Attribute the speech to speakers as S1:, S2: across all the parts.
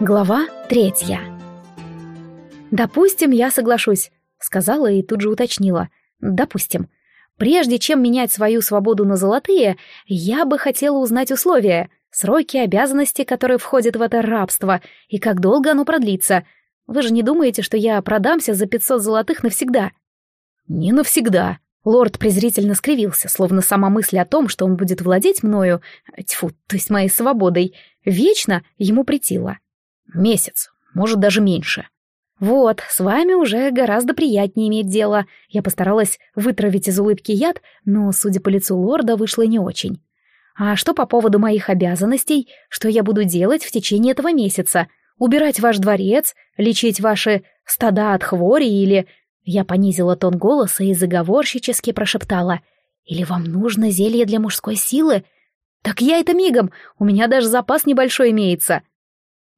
S1: Глава третья. «Допустим, я соглашусь», — сказала и тут же уточнила. «Допустим. Прежде чем менять свою свободу на золотые, я бы хотела узнать условия, сроки, обязанности, которые входят в это рабство, и как долго оно продлится. Вы же не думаете, что я продамся за пятьсот золотых навсегда?»
S2: «Не навсегда», Лорд презрительно скривился, словно сама мысль о том, что он будет владеть мною, тьфу, то есть моей свободой, вечно ему притила. Месяц, может, даже меньше.
S1: Вот, с вами уже гораздо приятнее иметь дело. Я постаралась вытравить из улыбки яд, но, судя по лицу лорда, вышло не очень. А что по поводу моих обязанностей? Что я буду делать в течение этого месяца? Убирать ваш дворец, лечить ваши стада от хвори или... Я понизила тон голоса и заговорщически прошептала. «Или вам нужно зелье для мужской силы? Так я это мигом, у меня даже запас небольшой имеется».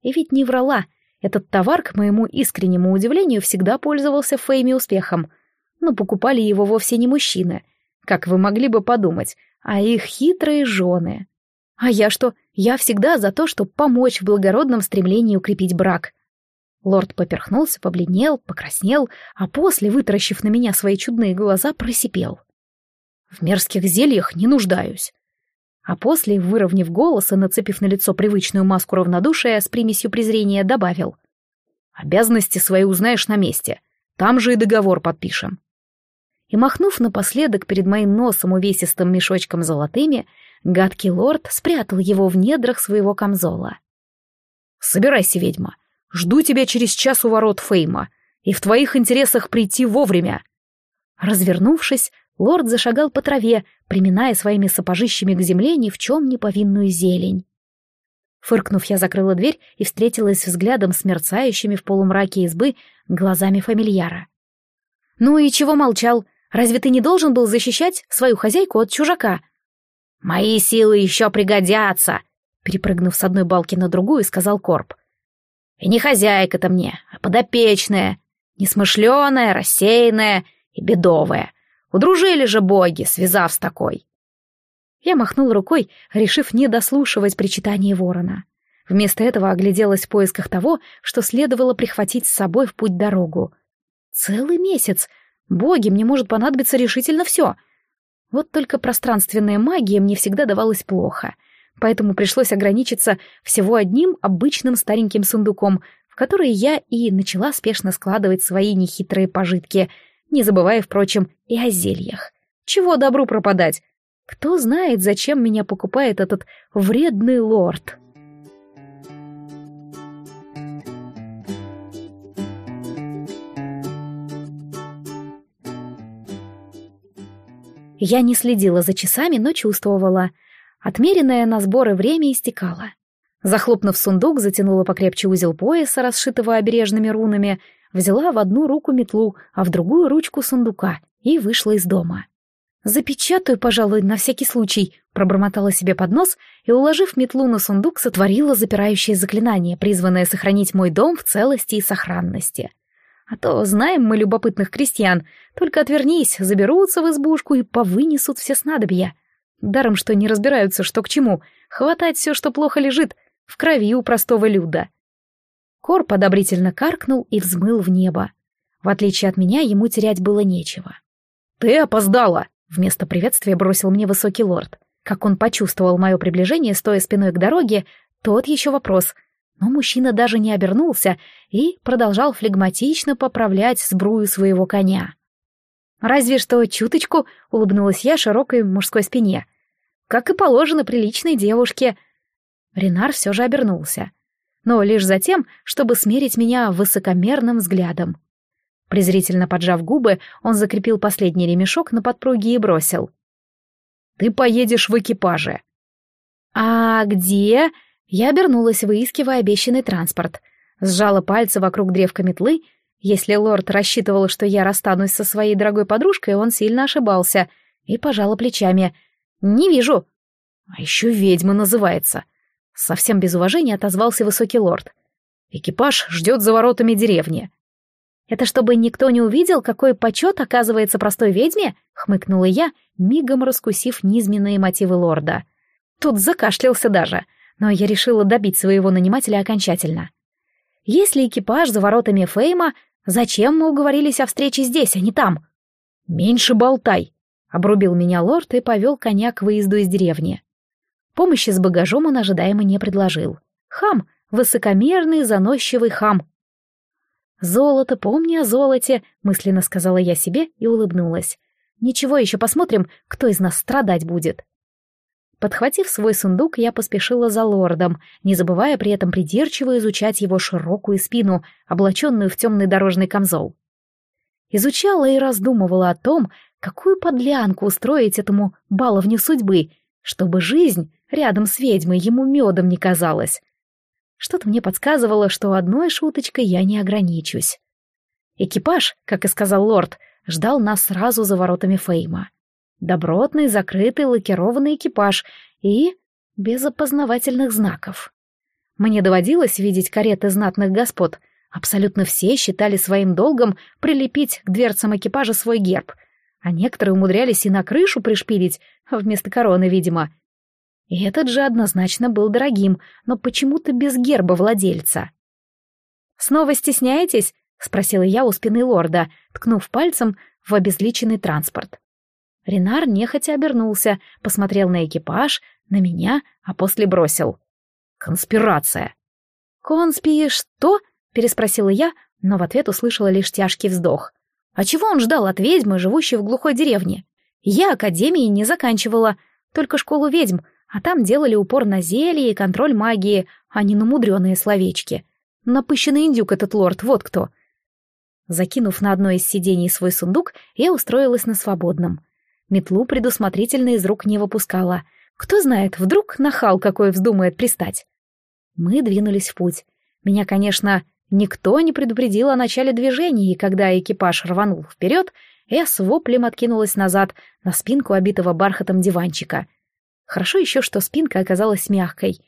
S1: И ведь не врала. Этот товар, к моему искреннему удивлению, всегда пользовался в Фейме успехом. Но покупали его вовсе не мужчины, как вы могли бы подумать, а их хитрые жены. А я что? Я всегда за то, чтобы помочь в благородном стремлении укрепить брак. Лорд поперхнулся, побледнел, покраснел, а после, вытаращив на меня свои чудные глаза, просипел.
S2: «В мерзких зельях не нуждаюсь».
S1: А после, выровняв голос и нацепив на лицо привычную маску равнодушия с примесью презрения, добавил.
S2: «Обязанности свои узнаешь на месте. Там же и договор подпишем».
S1: И, махнув напоследок перед моим носом увесистым мешочком золотыми, гадкий лорд спрятал его в недрах своего камзола.
S2: «Собирайся, ведьма, Жду тебя через час у ворот Фейма, и в твоих интересах прийти вовремя».
S1: Развернувшись, лорд зашагал по траве, приминая своими сапожищами к земле ни в чем не повинную зелень. Фыркнув, я закрыла дверь и встретилась взглядом с мерцающими в полумраке избы глазами фамильяра. «Ну и чего молчал? Разве ты не должен был защищать свою хозяйку от чужака?»
S2: «Мои силы еще пригодятся!»
S1: Перепрыгнув с одной балки на другую, сказал Корп.
S2: И не хозяйка-то мне, а подопечная, несмышленая, рассеянная и бедовая. Удружили же боги, связав с такой.
S1: Я махнул рукой, решив не дослушивать причитание ворона. Вместо этого огляделась в поисках того, что следовало прихватить с собой в путь-дорогу. Целый месяц. Боги, мне может понадобиться решительно все. Вот только пространственная магия мне всегда давалась плохо — поэтому пришлось ограничиться всего одним обычным стареньким сундуком, в который я и начала спешно складывать свои нехитрые пожитки, не забывая, впрочем, и о зельях. Чего добру пропадать? Кто знает, зачем меня покупает этот вредный лорд?» Я не следила за часами, но чувствовала. Отмеренное на сборы время истекало. Захлопнув сундук, затянула покрепче узел пояса, расшитого обережными рунами, взяла в одну руку метлу, а в другую ручку сундука и вышла из дома. «Запечатаю, пожалуй, на всякий случай», — пробормотала себе под нос и, уложив метлу на сундук, сотворила запирающее заклинание, призванное сохранить мой дом в целости и сохранности. А то знаем мы любопытных крестьян, только отвернись, заберутся в избушку и повынесут все снадобья. Даром, что не разбираются, что к чему. Хватать все, что плохо лежит, в крови у простого люда. Кор подобрительно каркнул и взмыл в небо. В отличие от меня, ему терять было нечего.
S2: «Ты опоздала!»
S1: — вместо приветствия бросил мне высокий лорд. Как он почувствовал мое приближение, стоя спиной к дороге, тот еще вопрос. Но мужчина даже не обернулся и продолжал флегматично поправлять сбрую своего коня. «Разве что чуточку», — улыбнулась я широкой мужской спине как и положено приличной девушке. Ренар все же обернулся, но лишь за тем, чтобы смерить меня высокомерным взглядом. Презрительно поджав губы, он закрепил последний ремешок на подпруге и бросил.
S2: «Ты поедешь в экипаже».
S1: «А где?» Я обернулась, выискивая обещанный транспорт. Сжала пальцы вокруг древка метлы. Если лорд рассчитывал, что я расстанусь со своей дорогой подружкой, он сильно ошибался. И пожала плечами — «Не вижу».
S2: «А еще ведьма называется». Совсем без уважения отозвался высокий лорд. «Экипаж ждет за воротами деревни».
S1: «Это чтобы никто не увидел, какой почет оказывается простой ведьме?» — хмыкнула я, мигом раскусив низменные мотивы лорда. Тут закашлялся даже, но я решила добить своего нанимателя окончательно. Если экипаж за воротами Фейма, зачем мы уговорились о встрече здесь, а не там?
S2: Меньше болтай, обрубил меня лорд и повел коня к выезду из деревни. Помощи с багажом он ожидаемо не предложил. Хам, высокомерный, заносчивый хам. «Золото, помни о золоте», — мысленно сказала я себе и улыбнулась. «Ничего, еще посмотрим, кто из нас страдать будет». Подхватив свой сундук, я поспешила за лордом, не забывая при этом придирчиво изучать его широкую спину, облаченную в темный дорожный камзол. Изучала и раздумывала о том, какую подлянку устроить этому баловню судьбы, чтобы жизнь рядом с ведьмой ему медом не казалась. Что-то мне подсказывало, что одной шуточкой я не ограничусь. Экипаж, как и сказал лорд, ждал нас сразу за воротами Фейма. Добротный, закрытый, лакированный экипаж и без опознавательных знаков. Мне доводилось видеть кареты знатных господ. Абсолютно все считали своим долгом прилепить к дверцам экипажа свой герб, а некоторые умудрялись и на крышу пришпилить, вместо короны, видимо, и этот же однозначно был дорогим, но почему-то без герба владельца. «Снова стесняетесь?» — спросила я у спины лорда, ткнув пальцем в обезличенный транспорт. Ренар нехотя обернулся, посмотрел на экипаж, на меня, а после бросил. «Конспирация!» «Конспи что?» — переспросила я, но в ответ услышала лишь тяжкий вздох. А чего он ждал от ведьмы, живущей в глухой деревне? Я академии не заканчивала, только школу ведьм, а там делали упор на зелье и контроль магии, а не на мудреные словечки. Напыщенный индюк этот лорд, вот кто. Закинув на одно из сидений свой сундук, я устроилась на свободном. Метлу предусмотрительно из рук не выпускала. Кто знает, вдруг нахал какой вздумает пристать. Мы двинулись в путь. Меня, конечно, никто не предупредил о начале движения, и когда экипаж рванул вперед, я с воплем откинулась назад на спинку обитого бархатом диванчика — Хорошо еще, что спинка оказалась мягкой.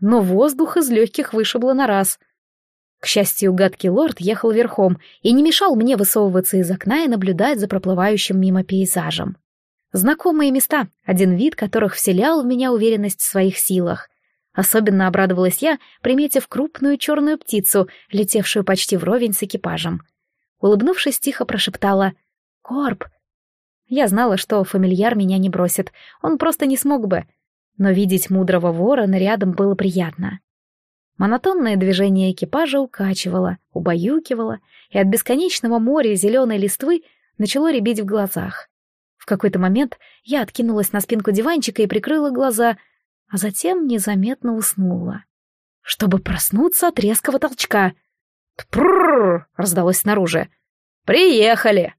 S2: Но воздух из легких вышибло на раз. К счастью, гадкий лорд ехал верхом и не мешал мне высовываться из окна и наблюдать за проплывающим мимо пейзажем. Знакомые места, один вид которых вселял в меня уверенность в своих силах. Особенно обрадовалась я, приметив крупную черную птицу, летевшую почти вровень с экипажем. Улыбнувшись, тихо прошептала «Корп, я знала, что фамильяр меня не бросит, он просто не смог бы. Но видеть мудрого ворона рядом было приятно. Монотонное движение экипажа укачивало, убаюкивало, и от бесконечного моря зеленой листвы начало рябить в глазах. В какой-то момент я откинулась на спинку диванчика и прикрыла глаза, а затем незаметно уснула. Чтобы проснуться от резкого толчка. «Тпрррр!» — раздалось снаружи. «Приехали!»